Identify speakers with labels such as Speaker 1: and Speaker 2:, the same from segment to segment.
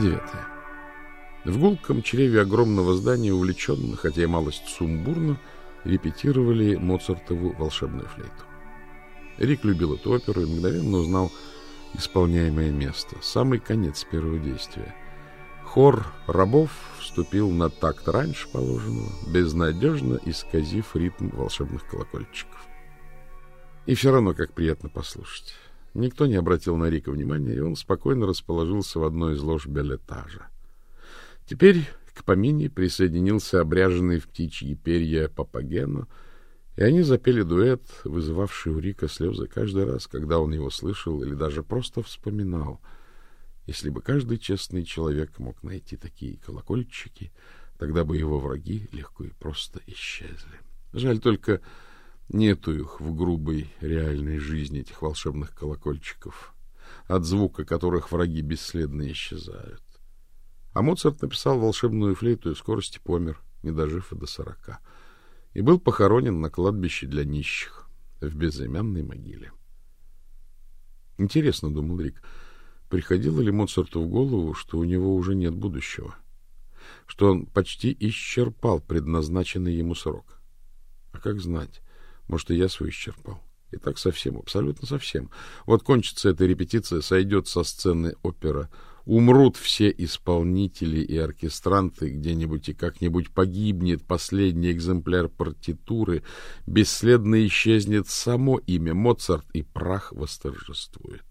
Speaker 1: Девятая. В гулком чреве огромного здания увлеченно, хотя и малость сумбурно, репетировали Моцартову волшебную флейту. Рик любил эту оперу и мгновенно узнал исполняемое место, самый конец первого действия. Хор рабов вступил на такт раньше положенного, безнадежно исказив ритм волшебных колокольчиков. И все равно как приятно послушать. Никто не обратил на Рика внимания, и он спокойно расположился в одной из лож белетажа. Теперь к помине присоединился обряженный в птичьи перья Папагено, и они запели дуэт, вызывавший у Рика слезы каждый раз, когда он его слышал или даже просто вспоминал. Если бы каждый честный человек мог найти такие колокольчики, тогда бы его враги легко и просто исчезли. Жаль только, Нету их в грубой реальной жизни, этих волшебных колокольчиков, от звука которых враги бесследно исчезают. А Моцарт написал волшебную флейту и в скорости помер, не дожив и до сорока, и был похоронен на кладбище для нищих в безымянной могиле. Интересно, думал Рик, приходило ли Моцарту в голову, что у него уже нет будущего, что он почти исчерпал предназначенный ему срок. А как знать? Может, и я свой исчерпал. И так совсем, абсолютно совсем. Вот кончится эта репетиция, сойдет со сцены опера, умрут все исполнители и оркестранты где-нибудь, и как-нибудь погибнет последний экземпляр партитуры, бесследно исчезнет само имя Моцарт, и прах восторжествует.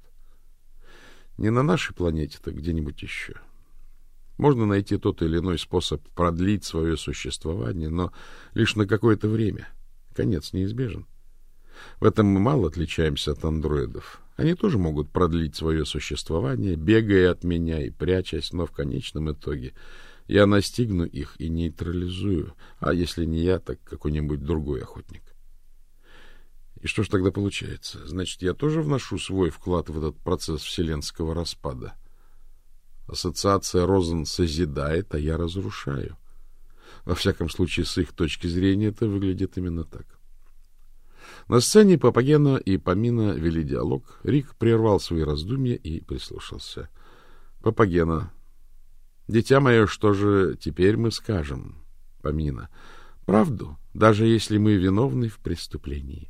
Speaker 1: Не на нашей планете, то где-нибудь еще. Можно найти тот или иной способ продлить свое существование, но лишь на какое-то время — Конец неизбежен. В этом мы мало отличаемся от андроидов. Они тоже могут продлить свое существование, бегая от меня и прячась, но в конечном итоге я настигну их и нейтрализую, а если не я, так какой-нибудь другой охотник. И что ж тогда получается? Значит, я тоже вношу свой вклад в этот процесс вселенского распада. Ассоциация Розен созидает, а я разрушаю. — во всяком случае, с их точки зрения это выглядит именно так. На сцене Папагена и Памина вели диалог. Рик прервал свои раздумья и прислушался. Папагена. «Дитя мое, что же теперь мы скажем?» Памина. «Правду, даже если мы виновны в преступлении».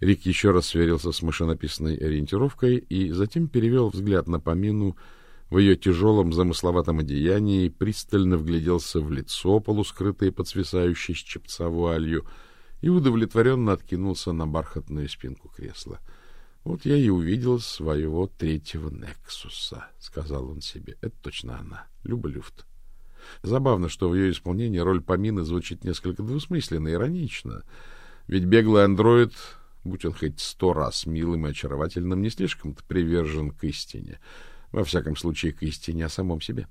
Speaker 1: Рик еще раз сверился с машинописной ориентировкой и затем перевел взгляд на Памину в ее тяжелом замысловатом одеянии, пристально вгляделся в лицо, полускрытое под свисающей с чепца вуалью, и удовлетворенно откинулся на бархатную спинку кресла. — Вот я и увидел своего третьего Нексуса, — сказал он себе. — Это точно она, Люба Люфт. Забавно, что в ее исполнении роль Помины звучит несколько двусмысленно, иронично. Ведь беглый андроид, будь он хоть сто раз милым и очаровательным, не слишком-то привержен к истине — во всяком случае, к истине о самом себе.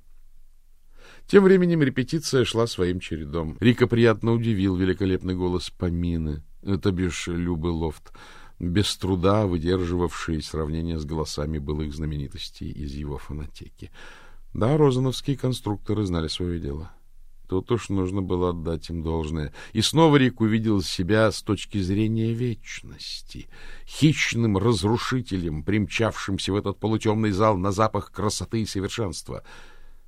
Speaker 1: Тем временем репетиция шла своим чередом. Рика приятно удивил великолепный голос Помины, это бишь Любы Лофт, без труда выдерживавший сравнение с голосами былых знаменитостей из его фонотеки. Да, розановские конструкторы знали свое дело. Тут уж нужно было отдать им должное. И снова Рик увидел себя с точки зрения вечности, хищным разрушителем, примчавшимся в этот полутемный зал на запах красоты и совершенства.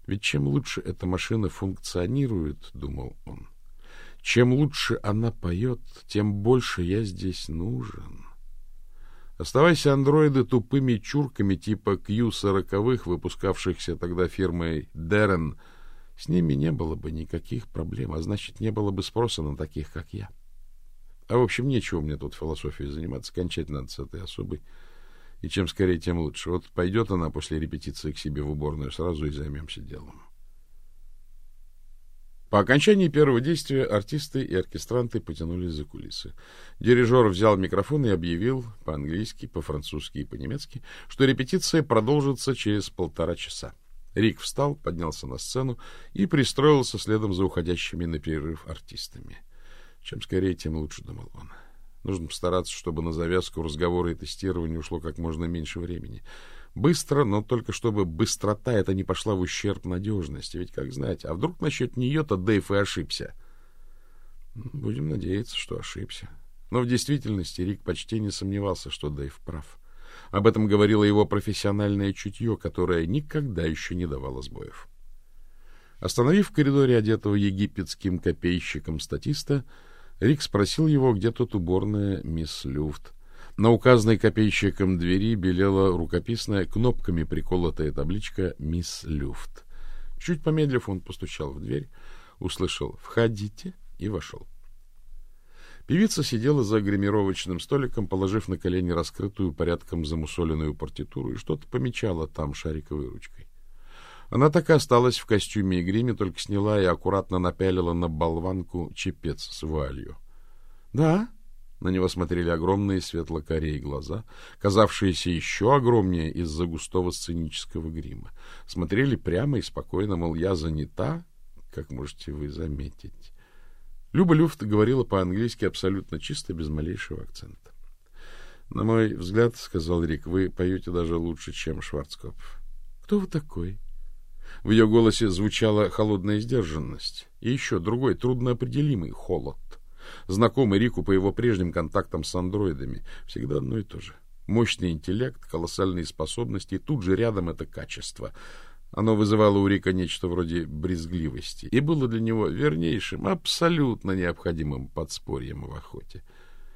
Speaker 1: Ведь чем лучше эта машина функционирует, — думал он, — чем лучше она поет, тем больше я здесь нужен. Оставайся андроиды тупыми чурками типа Q-40, выпускавшихся тогда фирмой Дерен — с ними не было бы никаких проблем, а значит, не было бы спроса на таких, как я. А, в общем, нечего мне тут философией заниматься, кончать надо с этой особой. И чем скорее, тем лучше. Вот пойдет она после репетиции к себе в уборную сразу и займемся делом. По окончании первого действия артисты и оркестранты потянулись за кулисы. Дирижер взял микрофон и объявил по-английски, по-французски и по-немецки, что репетиция продолжится через полтора часа. Рик встал, поднялся на сцену и пристроился следом за уходящими на перерыв артистами. Чем скорее, тем лучше, думал он. Нужно постараться, чтобы на завязку разговора и тестирования ушло как можно меньше времени. Быстро, но только чтобы быстрота это не пошла в ущерб надежности. Ведь, как знать, а вдруг насчет нее-то Дэйв и ошибся? Будем надеяться, что ошибся. Но в действительности Рик почти не сомневался, что Дэйв прав. Об этом говорило его профессиональное чутье, которое никогда еще не давало сбоев. Остановив в коридоре одетого египетским копейщиком статиста, Рик спросил его, где тут уборная мисс Люфт. На указанной копейщиком двери белела рукописная, кнопками приколотая табличка «Мисс Люфт». Чуть помедлив, он постучал в дверь, услышал «Входите» и вошел. Певица сидела за гримировочным столиком, положив на колени раскрытую порядком замусоленную партитуру и что-то помечала там шариковой ручкой. Она так и осталась в костюме и гриме, только сняла и аккуратно напялила на болванку чепец с вуалью. — Да? На него смотрели огромные светло-корей глаза, казавшиеся еще огромнее из-за густого сценического грима. Смотрели прямо и спокойно, мол, я занята, как можете вы заметить. Люба Люфт говорила по-английски абсолютно чисто, без малейшего акцента. — На мой взгляд, — сказал Рик, — вы поете даже лучше, чем Шварцкопф. — Кто вы такой? В ее голосе звучала холодная сдержанность и еще другой, трудноопределимый холод, знакомый Рику по его прежним контактам с андроидами. Всегда одно и то же. Мощный интеллект, колоссальные способности, и тут же рядом это качество — оно вызывало у Рика нечто вроде брезгливости и было для него вернейшим, абсолютно необходимым подспорьем в охоте.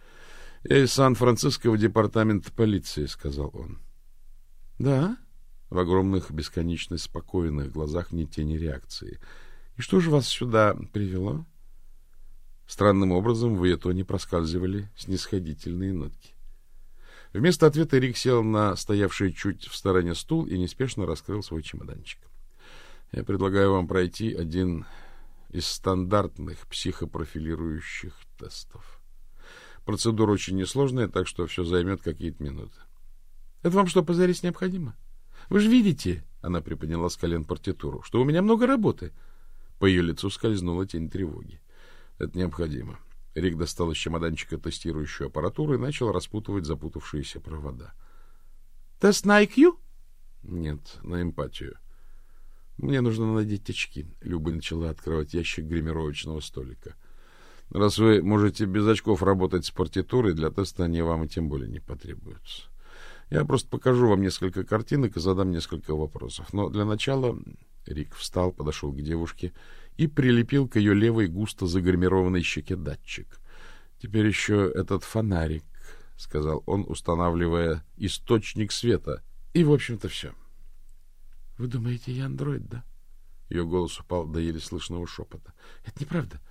Speaker 1: — Я из Сан-Франциского департамента полиции, — сказал он. — Да? В огромных, бесконечно спокойных глазах ни тени реакции. — И что же вас сюда привело? Странным образом в ее тоне проскальзывали снисходительные нотки. Вместо ответа Рик сел на стоявший чуть в стороне стул и неспешно раскрыл свой чемоданчик. Я предлагаю вам пройти один из стандартных психопрофилирующих тестов. Процедура очень несложная, так что все займет какие-то минуты. Это вам что, позарись необходимо? Вы же видите, она приподняла с колен партитуру, что у меня много работы. По ее лицу скользнула тень тревоги. Это необходимо. Рик достал из чемоданчика тестирующую аппаратуру и начал распутывать запутавшиеся провода. — Тест на IQ? — Нет, на эмпатию. — Мне нужно надеть очки. Люба начала открывать ящик гримировочного столика. — Раз вы можете без очков работать с партитурой, для теста они вам и тем более не потребуются. Я просто покажу вам несколько картинок и задам несколько вопросов. Но для начала Рик встал, подошел к девушке и прилепил к ее левой густо загримированной щеке датчик. Теперь еще этот фонарик, — сказал он, устанавливая источник света. И, в общем-то, все. — Вы думаете, я андроид, да? Ее голос упал до еле слышного шепота. — Это неправда.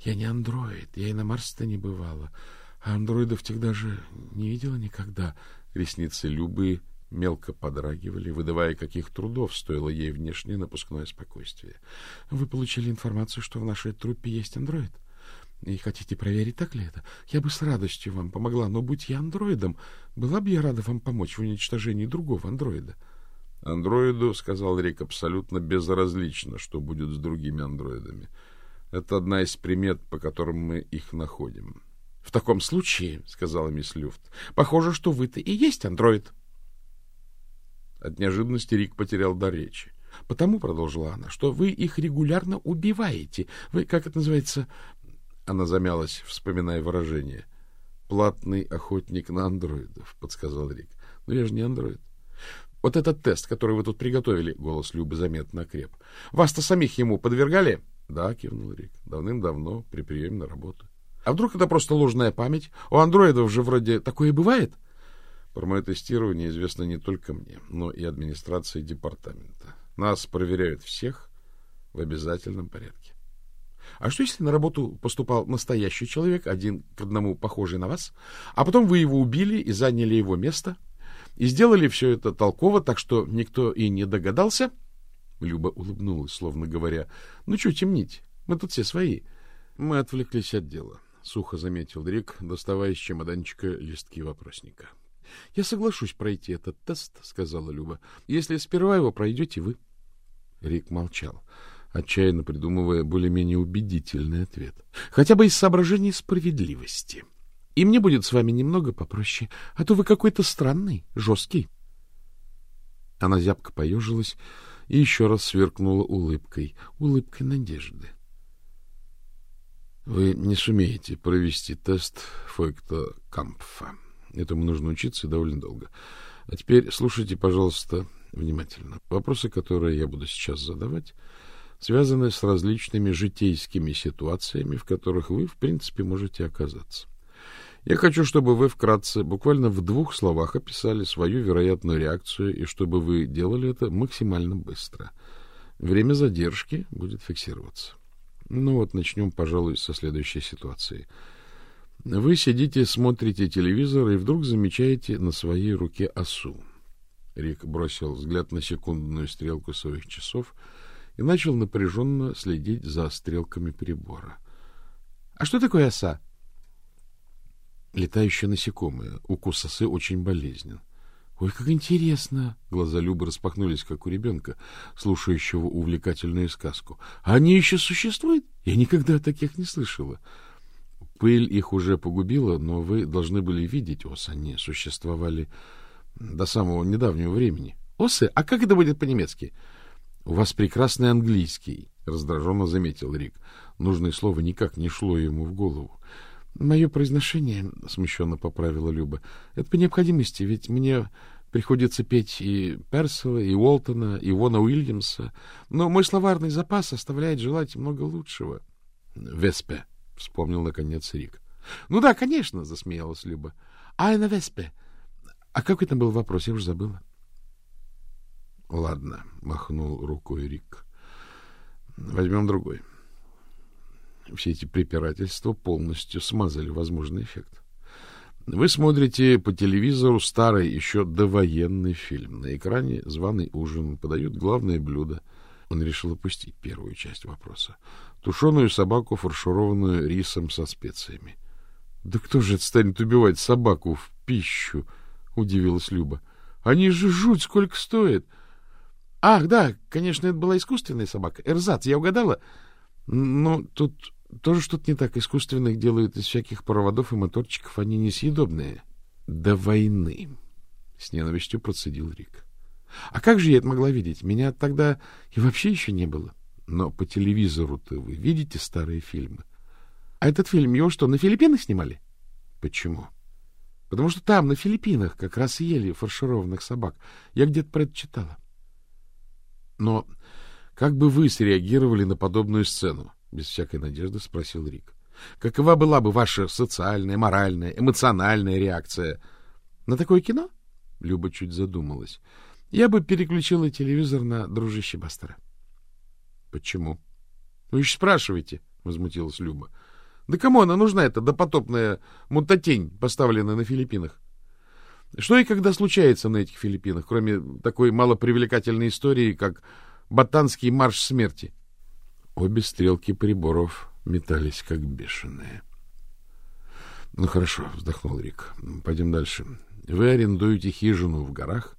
Speaker 1: Я не андроид. Я и на Марсе-то не бывала. А андроидов тех даже не видела никогда. Ресницы Любы мелко подрагивали, выдавая, каких трудов стоило ей внешнее напускное спокойствие. — Вы получили информацию, что в нашей труппе есть андроид? И хотите проверить, так ли это? Я бы с радостью вам помогла, но будь я андроидом, была бы я рада вам помочь в уничтожении другого андроида. — Андроиду, — сказал Рик, — абсолютно безразлично, что будет с другими андроидами. Это одна из примет, по которым мы их находим. — В таком случае, — сказала мисс Люфт, — похоже, что вы-то и есть андроид. — от неожиданности Рик потерял дар речи. — Потому, — продолжила она, — что вы их регулярно убиваете. Вы, как это называется... Она замялась, вспоминая выражение. — Платный охотник на андроидов, — подсказал Рик. — Но я же не андроид. — Вот этот тест, который вы тут приготовили, — голос Любы заметно окреп. — Вас-то самих ему подвергали? — Да, — кивнул Рик. — Давным-давно, при приеме на работу. — А вдруг это просто ложная память? У андроидов же вроде такое бывает? — про мое тестирование известно не только мне, но и администрации департамента. Нас проверяют всех в обязательном порядке. А что, если на работу поступал настоящий человек, один к одному похожий на вас, а потом вы его убили и заняли его место, и сделали все это толково, так что никто и не догадался? Люба улыбнулась, словно говоря, ну что темнить, мы тут все свои. Мы отвлеклись от дела, — сухо заметил Рик, доставая из чемоданчика листки вопросника. —— Я соглашусь пройти этот тест, — сказала Люба, — если сперва его пройдете вы. Рик молчал, отчаянно придумывая более-менее убедительный ответ. Хотя бы из соображений справедливости. И мне будет с вами немного попроще, а то вы какой-то странный, жесткий. Она зябко поежилась и еще раз сверкнула улыбкой, улыбкой надежды. — Вы не сумеете провести тест Фойкта Кампфа. Этому нужно учиться довольно долго. А теперь слушайте, пожалуйста, внимательно. Вопросы, которые я буду сейчас задавать, связаны с различными житейскими ситуациями, в которых вы, в принципе, можете оказаться. Я хочу, чтобы вы вкратце, буквально в двух словах описали свою вероятную реакцию и чтобы вы делали это максимально быстро. Время задержки будет фиксироваться. Ну вот, начнем, пожалуй, со следующей ситуации. Вы сидите, смотрите телевизор и вдруг замечаете на своей руке осу. Рик бросил взгляд на секундную стрелку своих часов и начал напряженно следить за стрелками прибора. — А что такое оса? — Летающее насекомое. Укус осы очень болезнен. — Ой, как интересно! Глаза Любы распахнулись, как у ребенка, слушающего увлекательную сказку. — Они еще существуют? Я никогда о таких не слышала. Пыль их уже погубила, но вы должны были видеть ос. Они существовали до самого недавнего времени. Осы? А как это будет по-немецки? У вас прекрасный английский, раздраженно заметил Рик. Нужное слово никак не шло ему в голову. Мое произношение, смущенно поправила Люба. Это по необходимости, ведь мне приходится петь и Персела, и Уолтона, и Вона Уильямса, но мой словарный запас оставляет желать много лучшего. Веспе, вспомнил наконец Рик. Ну да, конечно, засмеялась Люба. Айна Веспе. А какой там был вопрос? Я уже забыла. Ладно, махнул рукой Рик. Возьмем другой. Все эти препирательства полностью смазали возможный эффект. Вы смотрите по телевизору старый, еще довоенный фильм. На экране званый ужин, подают главное блюдо. Он решил опустить первую часть вопроса. Тушеную собаку, фаршированную рисом со специями. Да кто же это станет убивать собаку в пищу? —— удивилась Люба. — Они же жуть сколько стоят! — Ах, да, конечно, это была искусственная собака. Эрзац, я угадала? Но тут тоже что-то не так. Искусственных делают из всяких проводов и моторчиков. Они несъедобные. — До войны! — с ненавистью процедил Рик. — А как же я это могла видеть? Меня тогда и вообще еще не было. Но по телевизору-то вы видите старые фильмы. А этот фильм его что, на Филиппинах снимали? — Почему? — Потому что там, на Филиппинах, как раз ели фаршированных собак. Я где-то про это читала. Но как бы вы среагировали на подобную сцену? Без всякой надежды спросил Рик. Какова была бы ваша социальная, моральная, эмоциональная реакция на такое кино? Люба чуть задумалась. Я бы переключила телевизор на дружище Бастера. Почему? Вы еще спрашиваете, возмутилась Люба. Да кому она нужна, эта допотопная мутатень, поставленная на Филиппинах? Что и когда случается на этих Филиппинах, кроме такой малопривлекательной истории, как ботанский марш смерти? Обе стрелки приборов метались, как бешеные. — Ну, хорошо, — вздохнул Рик. — Пойдем дальше. Вы арендуете хижину в горах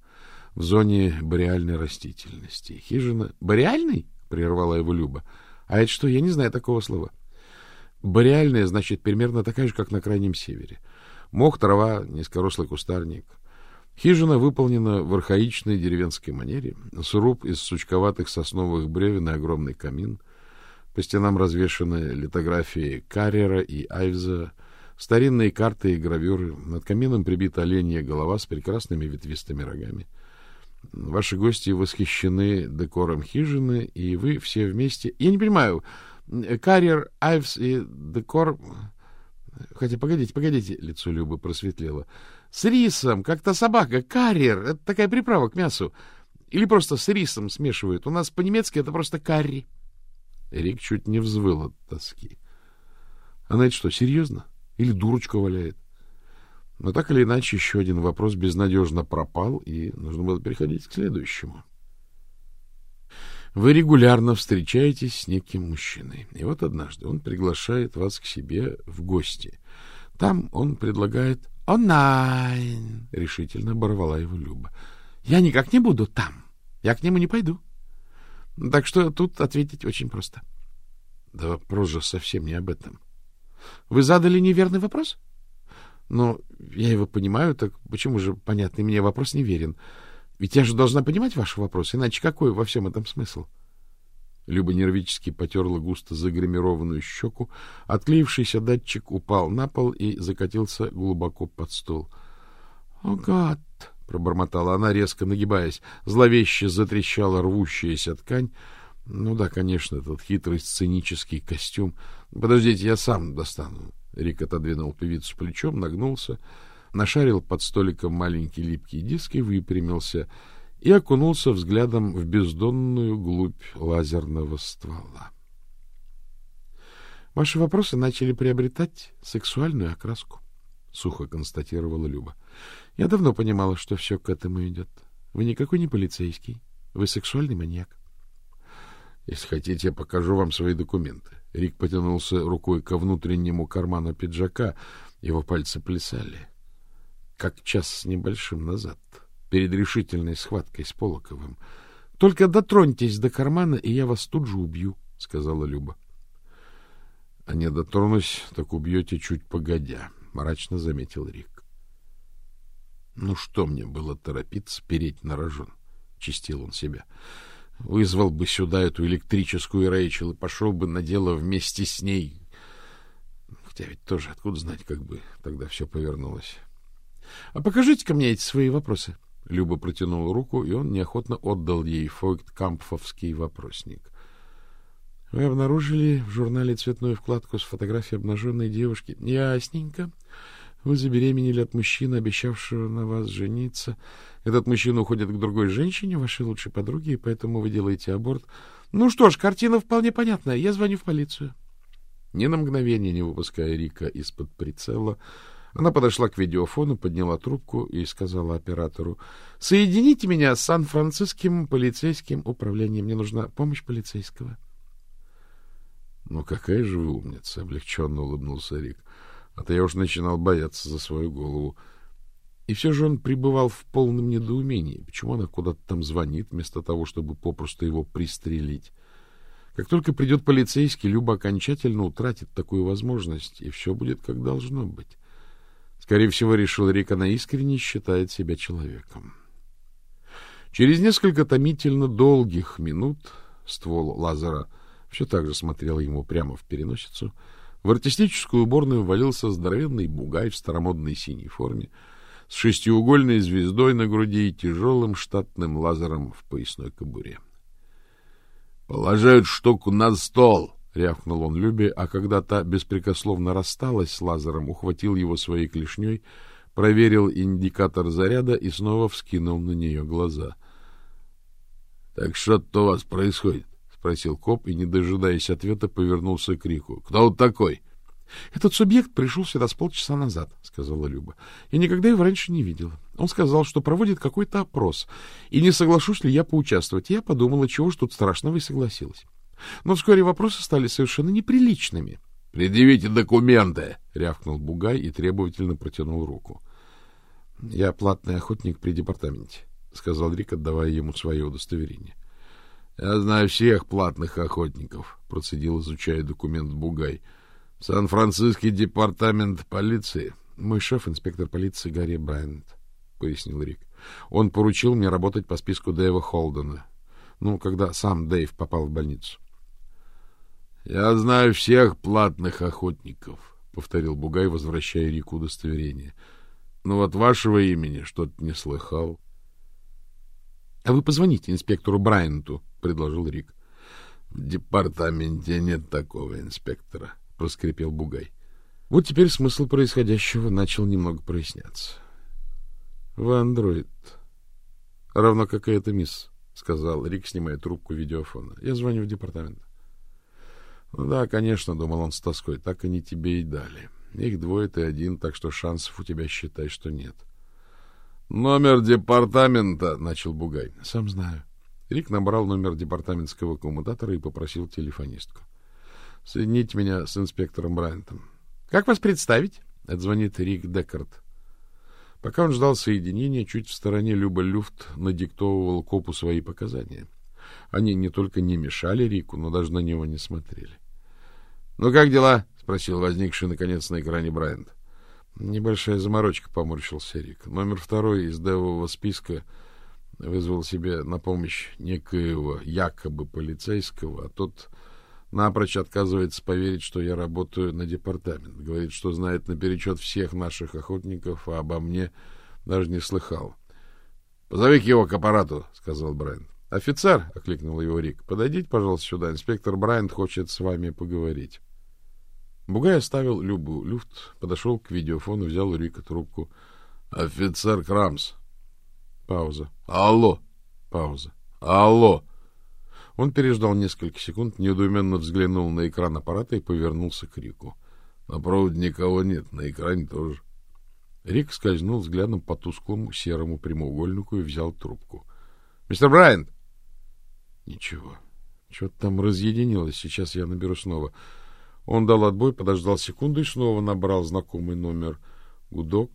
Speaker 1: в зоне бореальной растительности. Хижина... — Бореальной? — прервала его Люба. — А это что? Я не знаю такого слова. — Бореальная, значит, примерно такая же, как на Крайнем Севере. Мох, трава, низкорослый кустарник. Хижина выполнена в архаичной деревенской манере. Сруб из сучковатых сосновых бревен и огромный камин. По стенам развешаны литографии Каррера и Айвза, старинные карты и гравюры. Над камином прибита оленья голова с прекрасными ветвистыми рогами. Ваши гости восхищены декором хижины, и вы все вместе... Я не понимаю, Карьер, Айвс и Декор... Хотя, погодите, погодите, лицо Любы просветлело. С рисом, как то собака, карьер, это такая приправа к мясу. Или просто с рисом смешивают. У нас по-немецки это просто карри. Рик чуть не взвыл от тоски. Она это что, серьезно? Или дурочка валяет? Но так или иначе, еще один вопрос безнадежно пропал, и нужно было переходить к следующему. Вы регулярно встречаетесь с неким мужчиной. И вот однажды он приглашает вас к себе в гости. Там он предлагает «Онлайн!» — решительно оборвала его Люба. «Я никак не буду там. Я к нему не пойду. Так что тут ответить очень просто». Да вопрос же совсем не об этом. Вы задали неверный вопрос? Но я его понимаю, так почему же понятный мне вопрос неверен? Ведь я же должна понимать ваш вопрос, иначе какой во всем этом смысл? Люба нервически потерла густо загримированную щеку. Отклеившийся датчик упал на пол и закатился глубоко под стол. — О, гад! — пробормотала она, резко нагибаясь. Зловеще затрещала рвущаяся ткань. Ну да, конечно, этот хитрый сценический костюм. Подождите, я сам достану. Рик отодвинул певицу плечом, нагнулся, нашарил под столиком маленький липкий диск и выпрямился, и окунулся взглядом в бездонную глубь лазерного ствола. — Ваши вопросы начали приобретать сексуальную окраску, — сухо констатировала Люба. — Я давно понимала, что все к этому идет. Вы никакой не полицейский. Вы сексуальный маньяк. — Если хотите, я покажу вам свои документы. Рик потянулся рукой ко внутреннему карману пиджака. Его пальцы плясали. Как час с небольшим назад, перед решительной схваткой с Полоковым. — Только дотроньтесь до кармана, и я вас тут же убью, — сказала Люба. — А не дотронусь, так убьете чуть погодя, — мрачно заметил Рик. — Ну что мне было торопиться переть на рожон? — чистил он себя. — Вызвал бы сюда эту электрическую Рэйчел и пошел бы на дело вместе с ней. Хотя ведь тоже откуда знать, как бы тогда все повернулось. — А покажите-ка мне эти свои вопросы. Люба протянула руку, и он неохотно отдал ей фойкт-кампфовский вопросник. — Вы обнаружили в журнале цветную вкладку с фотографией обнаженной девушки? — Ясненько. Вы забеременели от мужчины, обещавшего на вас жениться. Этот мужчина уходит к другой женщине, вашей лучшей подруге, и поэтому вы делаете аборт. Ну что ж, картина вполне понятная. Я звоню в полицию. Ни на мгновение не выпуская Рика из-под прицела, она подошла к видеофону, подняла трубку и сказала оператору, «Соедините меня с Сан-Франциским полицейским управлением. Мне нужна помощь полицейского». «Ну, какая же вы умница!» — облегченно улыбнулся Рик. А то я уж начинал бояться за свою голову. И все же он пребывал в полном недоумении. Почему она куда-то там звонит, вместо того, чтобы попросту его пристрелить? Как только придет полицейский, Люба окончательно утратит такую возможность, и все будет как должно быть. Скорее всего, решил Рик, она искренне считает себя человеком. Через несколько томительно долгих минут ствол лазера все так же смотрел ему прямо в переносицу — в артистическую уборную ввалился здоровенный бугай в старомодной синей форме с шестиугольной звездой на груди и тяжелым штатным лазером в поясной кобуре. — Положают штуку на стол! — рявкнул он Любе, а когда та беспрекословно рассталась с лазером, ухватил его своей клешней, проверил индикатор заряда и снова вскинул на нее глаза. — Так что-то у вас происходит спросил коп и, не дожидаясь ответа, повернулся к Рику. — Кто он такой? — Этот субъект пришел сюда с полчаса назад, — сказала Люба. — Я никогда его раньше не видела. Он сказал, что проводит какой-то опрос, и не соглашусь ли я поучаствовать. Я подумала, чего ж тут страшного, и согласилась. Но вскоре вопросы стали совершенно неприличными. — Предъявите документы! — рявкнул Бугай и требовательно протянул руку. — Я платный охотник при департаменте, — сказал Рик, отдавая ему свое удостоверение. — Я знаю всех платных охотников, — процедил, изучая документ Бугай. — Сан-Франциский департамент полиции. — Мой шеф, инспектор полиции Гарри Брайант, — пояснил Рик. — Он поручил мне работать по списку Дэйва Холдена. Ну, когда сам Дэйв попал в больницу. — Я знаю всех платных охотников, — повторил Бугай, возвращая Рику удостоверение. — Но вот вашего имени что-то не слыхал. — А вы позвоните инспектору Брайанту, предложил Рик. — В департаменте нет такого инспектора, — проскрипел Бугай. Вот теперь смысл происходящего начал немного проясняться. — Вы андроид. — Равно какая-то мисс, — сказал Рик, снимая трубку видеофона. — Я звоню в департамент. — Ну да, конечно, — думал он с тоской, — так они тебе и дали. Их двое, ты один, так что шансов у тебя, считай, что нет. — Номер департамента, — начал Бугай. — Сам знаю. Рик набрал номер департаментского коммутатора и попросил телефонистку. — Соедините меня с инспектором Брайантом. — Как вас представить? — отзвонит Рик Декарт. Пока он ждал соединения, чуть в стороне Люба Люфт надиктовывал копу свои показания. Они не только не мешали Рику, но даже на него не смотрели. — Ну, как дела? — спросил возникший, наконец, на экране Брайант. — Небольшая заморочка, — поморщился Рик. Номер второй из девового списка — вызвал себе на помощь некоего якобы полицейского, а тот напрочь отказывается поверить, что я работаю на департамент. Говорит, что знает наперечет всех наших охотников, а обо мне даже не слыхал. Позови его к аппарату, — сказал Брайант. — Офицер, — окликнул его Рик, — подойдите, пожалуйста, сюда. Инспектор Брайант хочет с вами поговорить. Бугай оставил Любу люфт, подошел к видеофону, взял у Рика трубку. — Офицер Крамс. Пауза. — Алло. Пауза. — Алло. Он переждал несколько секунд, недоуменно взглянул на экран аппарата и повернулся к Рику. — На проводе никого нет, на экране тоже. Рик скользнул взглядом по тусклому серому прямоугольнику и взял трубку. — Мистер Брайант! — Ничего. Что-то там разъединилось. Сейчас я наберу снова. Он дал отбой, подождал секунду и снова набрал знакомый номер. Гудок,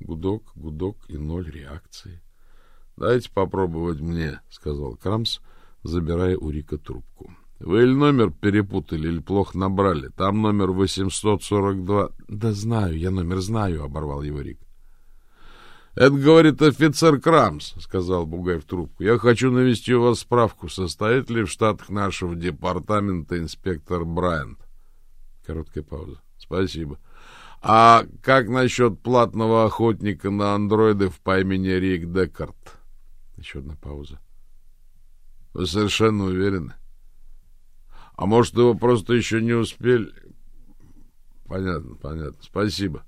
Speaker 1: гудок, гудок и ноль реакции. — Дайте попробовать мне, — сказал Крамс, забирая у Рика трубку. Вы или номер перепутали, или плохо набрали. Там номер 842. Да знаю, я номер знаю, оборвал его Рик. Это говорит офицер Крамс, сказал Бугай в трубку. Я хочу навести у вас справку, состоит ли в штатах нашего департамента инспектор Брайант. Короткая пауза. Спасибо. А как насчет платного охотника на андроидов по имени Рик Декарт? Еще одна пауза. Вы совершенно уверены? — а может, его просто еще не успели? Понятно, понятно. Спасибо.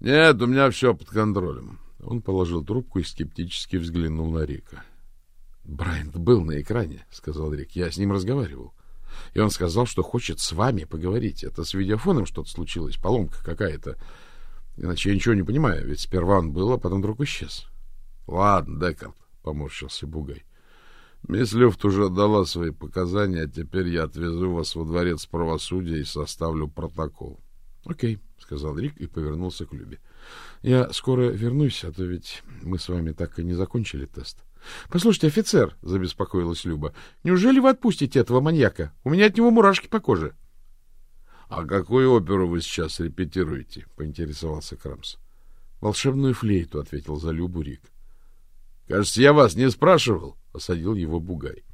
Speaker 1: Нет, у меня все под контролем. Он положил трубку и скептически взглянул на Рика. Брайант был на экране, сказал Рик. Я с ним разговаривал. И он сказал, что хочет с вами поговорить. Это с видеофоном что-то случилось, поломка какая-то. Иначе я ничего не понимаю, ведь сперва он был, а потом вдруг исчез. — Ладно, Декарт, — поморщился Бугай. Мисс Люфт уже дала свои показания, а теперь я отвезу вас во дворец правосудия и составлю протокол. — Окей, — сказал Рик и повернулся к Любе. — Я скоро вернусь, а то ведь мы с вами так и не закончили тест. — Послушайте, офицер, — забеспокоилась Люба, — неужели вы отпустите этого маньяка? У меня от него мурашки по коже. — А какую оперу вы сейчас репетируете? — поинтересовался Крамс. — Волшебную флейту, — ответил за Любу Рик. — Кажется, я вас не спрашивал, — осадил его Бугай.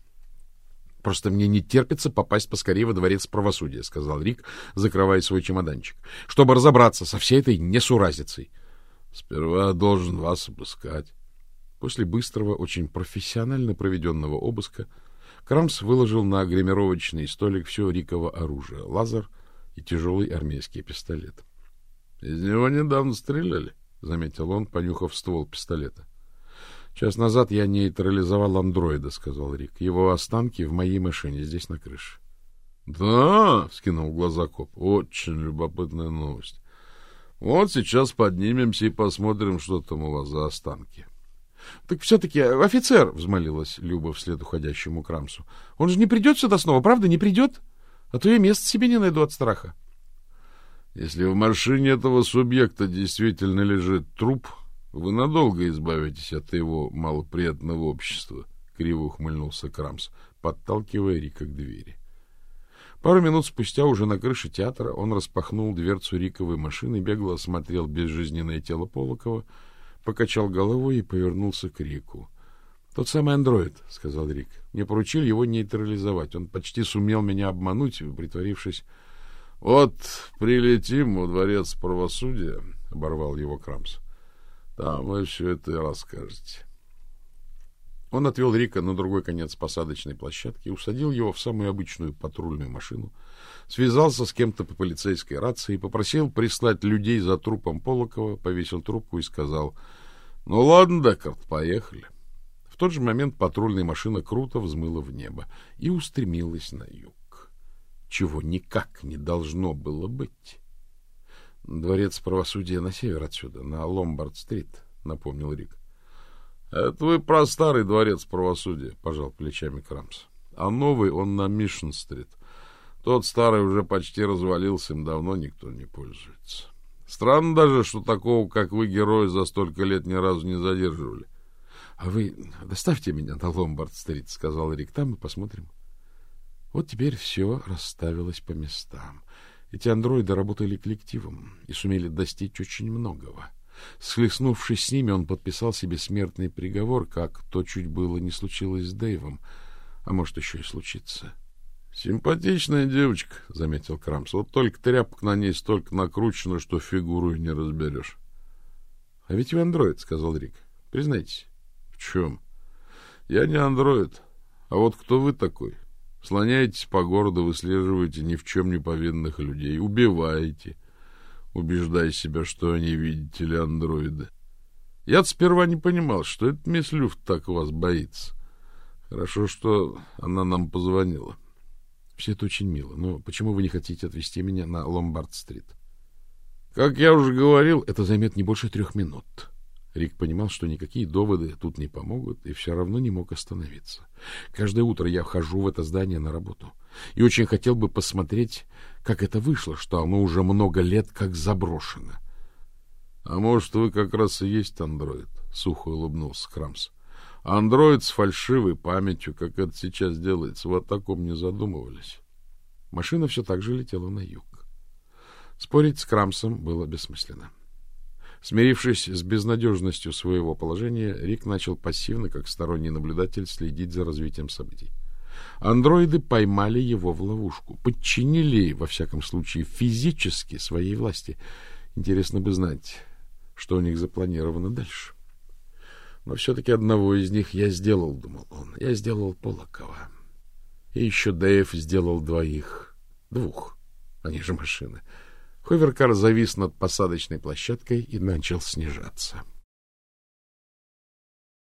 Speaker 1: — Просто мне не терпится попасть поскорее во дворец правосудия, — сказал Рик, закрывая свой чемоданчик, — чтобы разобраться со всей этой несуразицей. — Сперва должен вас обыскать. После быстрого, очень профессионально проведенного обыска Крамс выложил на гримировочный столик все Риково оружие, лазер и тяжелый армейский пистолет. — Из него недавно стреляли, — заметил он, понюхав ствол пистолета. Час назад я нейтрализовал андроида, сказал Рик. Его останки в моей машине здесь на крыше. Да, вскинул глаза коп. Очень любопытная новость. Вот сейчас поднимемся и посмотрим, что там у вас за останки. Так все-таки офицер, взмолилась Люба вслед уходящему Крамсу. Он же не придет сюда снова, правда, не придет? А то я места себе не найду от страха. Если в машине этого субъекта действительно лежит труп, вы надолго избавитесь от его малоприятного общества, — криво ухмыльнулся Крамс, подталкивая Рика к двери. Пару минут спустя уже на крыше театра он распахнул дверцу Риковой машины, бегло осмотрел безжизненное тело Полокова, покачал головой и повернулся к Рику. — Тот самый андроид, — сказал Рик. — Мне поручили его нейтрализовать. Он почти сумел меня обмануть, притворившись... — Вот прилетим во дворец правосудия, — оборвал его Крамс. Там вы все это и расскажете. Он отвел Рика на другой конец посадочной площадки, усадил его в самую обычную патрульную машину, связался с кем-то по полицейской рации, попросил прислать людей за трупом Полокова, повесил трубку и сказал, «Ну ладно, Декарт, поехали». В тот же момент патрульная машина круто взмыла в небо и устремилась на юг, чего никак не должно было быть. Дворец правосудия на север отсюда, на Ломбард-стрит, — напомнил Рик. — Это вы про старый дворец правосудия, — пожал плечами Крамс. — А новый он на Мишн-стрит. Тот старый уже почти развалился, им давно никто не пользуется. Странно даже, что такого, как вы, героя, за столько лет ни разу не задерживали. — А вы доставьте меня на Ломбард-стрит, — сказал Рик, — там мы посмотрим. Вот теперь все расставилось по местам. Эти андроиды работали коллективом и сумели достичь очень многого. Схлестнувшись с ними, он подписал себе смертный приговор, как то чуть было не случилось с Дэйвом, а может, еще и случится. — Симпатичная девочка, — заметил Крамс. — Вот только тряпок на ней столько накручено, что фигуру не разберешь. — А ведь вы андроид, — сказал Рик. — Признайтесь. В чем? Я не андроид. А вот кто вы такой? Слоняетесь по городу, выслеживаете ни в чем не повинных людей, убиваете, убеждая себя, что они, видите ли, андроиды. я сперва не понимал, что это мисс Люфт так вас боится. Хорошо, что она нам позвонила.
Speaker 2: Все это очень мило, но почему вы не хотите отвезти меня на Ломбард-стрит?
Speaker 1: Как я уже говорил,
Speaker 2: это займет не больше трех минут. Рик понимал, что никакие доводы тут не помогут, и все равно не мог остановиться. Каждое утро я вхожу в это здание на работу, и очень хотел бы посмотреть, как это вышло, что оно уже много лет как заброшено.
Speaker 1: — А может, вы как раз и есть андроид? — сухо улыбнулся Крамс. — Андроид с фальшивой памятью, как это сейчас делается, о таком не задумывались.
Speaker 2: Машина все так же летела на юг. Спорить с Крамсом было бессмысленно. — Смирившись с безнадежностью своего положения, Рик начал пассивно, как сторонний наблюдатель, следить за развитием событий. Андроиды поймали его в ловушку, подчинили, во всяком случае, физически своей власти. Интересно бы знать, что у них запланировано дальше. Но все-таки одного из них я сделал, думал он. Я сделал Полокова. И еще Дэйв сделал двоих. Двух. Они же машины. — Ховеркар завис над посадочной площадкой и начал снижаться. —